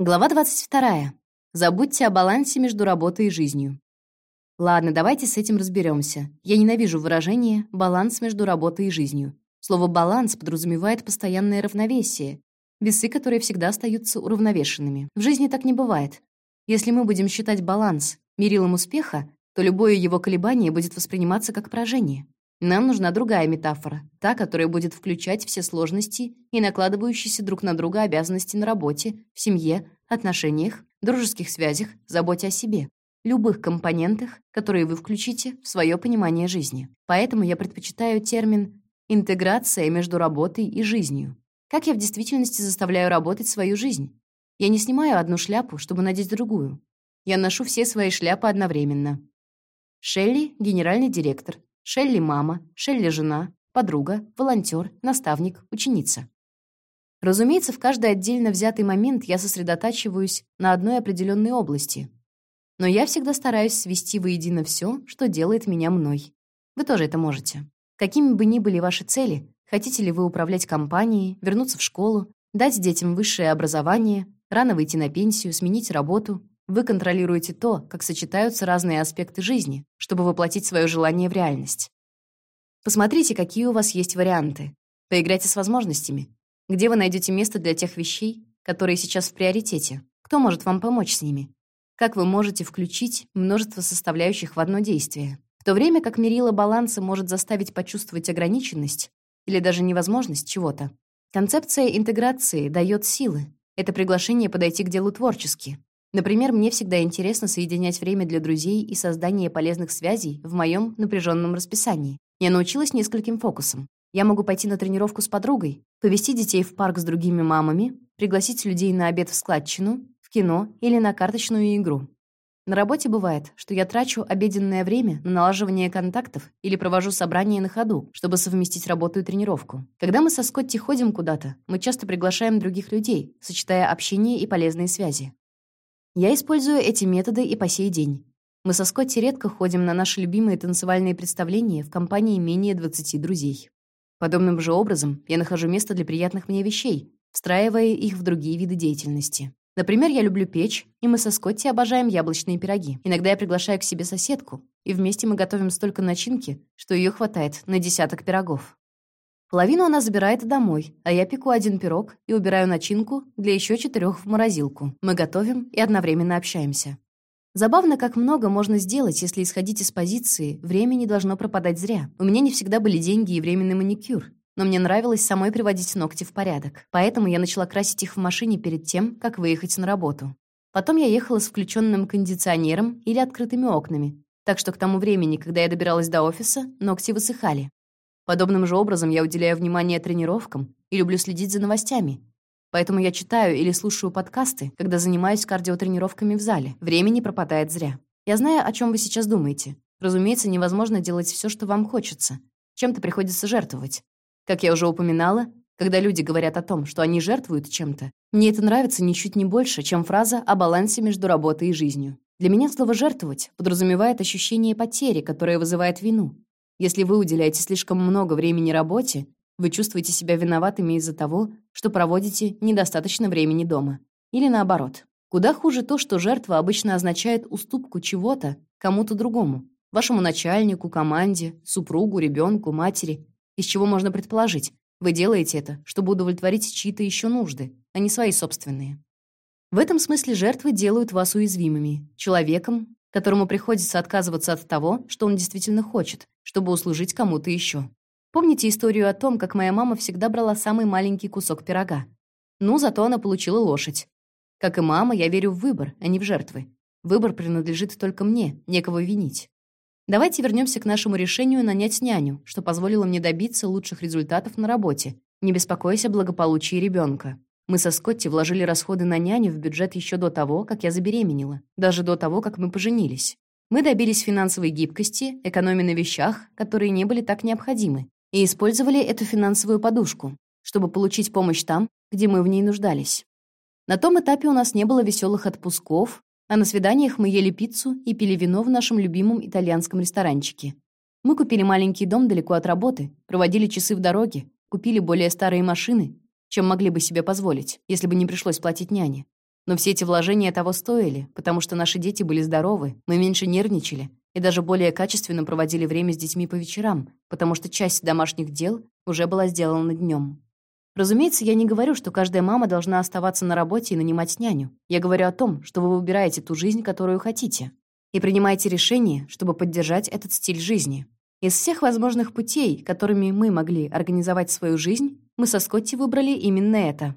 Глава 22. Забудьте о балансе между работой и жизнью. Ладно, давайте с этим разберемся. Я ненавижу выражение «баланс между работой и жизнью». Слово «баланс» подразумевает постоянное равновесие, весы, которые всегда остаются уравновешенными. В жизни так не бывает. Если мы будем считать баланс мерилом успеха, то любое его колебание будет восприниматься как поражение. Нам нужна другая метафора, та, которая будет включать все сложности и накладывающиеся друг на друга обязанности на работе, в семье, отношениях, дружеских связях, заботе о себе, любых компонентах, которые вы включите в свое понимание жизни. Поэтому я предпочитаю термин «интеграция между работой и жизнью». Как я в действительности заставляю работать свою жизнь? Я не снимаю одну шляпу, чтобы надеть другую. Я ношу все свои шляпы одновременно. Шелли — генеральный директор, Шелли — мама, Шелли — жена, подруга, волонтер, наставник, ученица. Разумеется, в каждый отдельно взятый момент я сосредотачиваюсь на одной определенной области. Но я всегда стараюсь свести воедино все, что делает меня мной. Вы тоже это можете. Какими бы ни были ваши цели, хотите ли вы управлять компанией, вернуться в школу, дать детям высшее образование, рано выйти на пенсию, сменить работу, вы контролируете то, как сочетаются разные аспекты жизни, чтобы воплотить свое желание в реальность. Посмотрите, какие у вас есть варианты. Поиграйте с возможностями. Где вы найдете место для тех вещей, которые сейчас в приоритете? Кто может вам помочь с ними? Как вы можете включить множество составляющих в одно действие? В то время как мерило баланса может заставить почувствовать ограниченность или даже невозможность чего-то, концепция интеграции дает силы. Это приглашение подойти к делу творчески, Например, мне всегда интересно соединять время для друзей и создание полезных связей в моем напряженном расписании. Я научилась нескольким фокусам. Я могу пойти на тренировку с подругой, повести детей в парк с другими мамами, пригласить людей на обед в складчину, в кино или на карточную игру. На работе бывает, что я трачу обеденное время на налаживание контактов или провожу собрания на ходу, чтобы совместить работу и тренировку. Когда мы со Скотти ходим куда-то, мы часто приглашаем других людей, сочетая общение и полезные связи. Я использую эти методы и по сей день. Мы со Скотти редко ходим на наши любимые танцевальные представления в компании менее 20 друзей. Подобным же образом я нахожу место для приятных мне вещей, встраивая их в другие виды деятельности. Например, я люблю печь, и мы со Скотти обожаем яблочные пироги. Иногда я приглашаю к себе соседку, и вместе мы готовим столько начинки, что ее хватает на десяток пирогов. Половину она забирает домой, а я пеку один пирог и убираю начинку для еще четырех в морозилку. Мы готовим и одновременно общаемся. Забавно, как много можно сделать, если исходить из позиции «время не должно пропадать зря». У меня не всегда были деньги и временный маникюр, но мне нравилось самой приводить ногти в порядок. Поэтому я начала красить их в машине перед тем, как выехать на работу. Потом я ехала с включенным кондиционером или открытыми окнами, так что к тому времени, когда я добиралась до офиса, ногти высыхали. Подобным же образом я уделяю внимание тренировкам и люблю следить за новостями. Поэтому я читаю или слушаю подкасты, когда занимаюсь кардиотренировками в зале. Времени пропадает зря. Я знаю, о чем вы сейчас думаете. Разумеется, невозможно делать все, что вам хочется. Чем-то приходится жертвовать. Как я уже упоминала, когда люди говорят о том, что они жертвуют чем-то, мне это нравится ничуть не больше, чем фраза о балансе между работой и жизнью. Для меня слово «жертвовать» подразумевает ощущение потери, которое вызывает вину. Если вы уделяете слишком много времени работе, вы чувствуете себя виноватыми из-за того, что проводите недостаточно времени дома. Или наоборот. Куда хуже то, что жертва обычно означает уступку чего-то кому-то другому. Вашему начальнику, команде, супругу, ребенку, матери. Из чего можно предположить, вы делаете это, чтобы удовлетворить чьи-то еще нужды, а не свои собственные. В этом смысле жертвы делают вас уязвимыми, человеком, которому приходится отказываться от того, что он действительно хочет, чтобы услужить кому-то еще. Помните историю о том, как моя мама всегда брала самый маленький кусок пирога? Ну, зато она получила лошадь. Как и мама, я верю в выбор, а не в жертвы. Выбор принадлежит только мне, некого винить. Давайте вернемся к нашему решению нанять няню, что позволило мне добиться лучших результатов на работе, не беспокоясь о благополучии ребенка. Мы со Скотти вложили расходы на няню в бюджет еще до того, как я забеременела, даже до того, как мы поженились. Мы добились финансовой гибкости, экономии на вещах, которые не были так необходимы, и использовали эту финансовую подушку, чтобы получить помощь там, где мы в ней нуждались. На том этапе у нас не было веселых отпусков, а на свиданиях мы ели пиццу и пили вино в нашем любимом итальянском ресторанчике. Мы купили маленький дом далеко от работы, проводили часы в дороге, купили более старые машины чем могли бы себе позволить, если бы не пришлось платить няне. Но все эти вложения того стоили, потому что наши дети были здоровы, мы меньше нервничали и даже более качественно проводили время с детьми по вечерам, потому что часть домашних дел уже была сделана днем. Разумеется, я не говорю, что каждая мама должна оставаться на работе и нанимать няню. Я говорю о том, что вы выбираете ту жизнь, которую хотите, и принимаете решение, чтобы поддержать этот стиль жизни. Из всех возможных путей, которыми мы могли организовать свою жизнь, мы со Скотти выбрали именно это.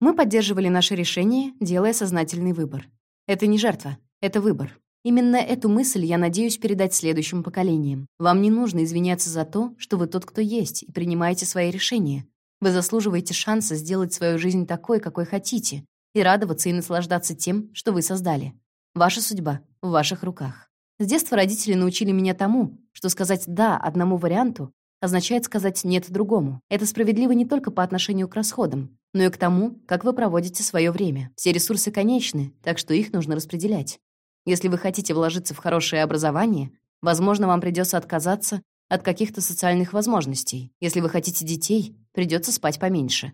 Мы поддерживали наше решение, делая сознательный выбор. Это не жертва, это выбор. Именно эту мысль я надеюсь передать следующим поколениям. Вам не нужно извиняться за то, что вы тот, кто есть, и принимаете свои решения. Вы заслуживаете шанса сделать свою жизнь такой, какой хотите, и радоваться и наслаждаться тем, что вы создали. Ваша судьба в ваших руках. С детства родители научили меня тому, что сказать «да» одному варианту означает сказать «нет» другому. Это справедливо не только по отношению к расходам, но и к тому, как вы проводите свое время. Все ресурсы конечны, так что их нужно распределять. Если вы хотите вложиться в хорошее образование, возможно, вам придется отказаться от каких-то социальных возможностей. Если вы хотите детей, придется спать поменьше.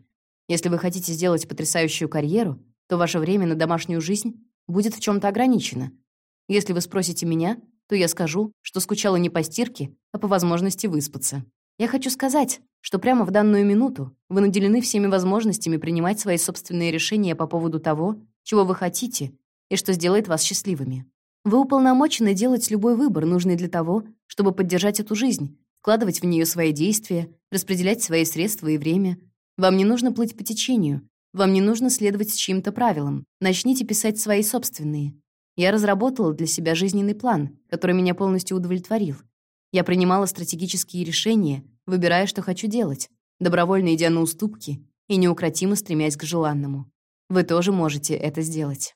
Если вы хотите сделать потрясающую карьеру, то ваше время на домашнюю жизнь будет в чем то ограничено. Если вы спросите меня, то я скажу, что скучала не по стирке, а по возможности выспаться. Я хочу сказать, что прямо в данную минуту вы наделены всеми возможностями принимать свои собственные решения по поводу того, чего вы хотите и что сделает вас счастливыми. Вы уполномочены делать любой выбор, нужный для того, чтобы поддержать эту жизнь, вкладывать в нее свои действия, распределять свои средства и время. Вам не нужно плыть по течению, вам не нужно следовать чьим-то правилам. Начните писать свои собственные. Я разработала для себя жизненный план, который меня полностью удовлетворил. Я принимала стратегические решения, выбирая, что хочу делать, добровольно идя на уступки и неукротимо стремясь к желанному. Вы тоже можете это сделать.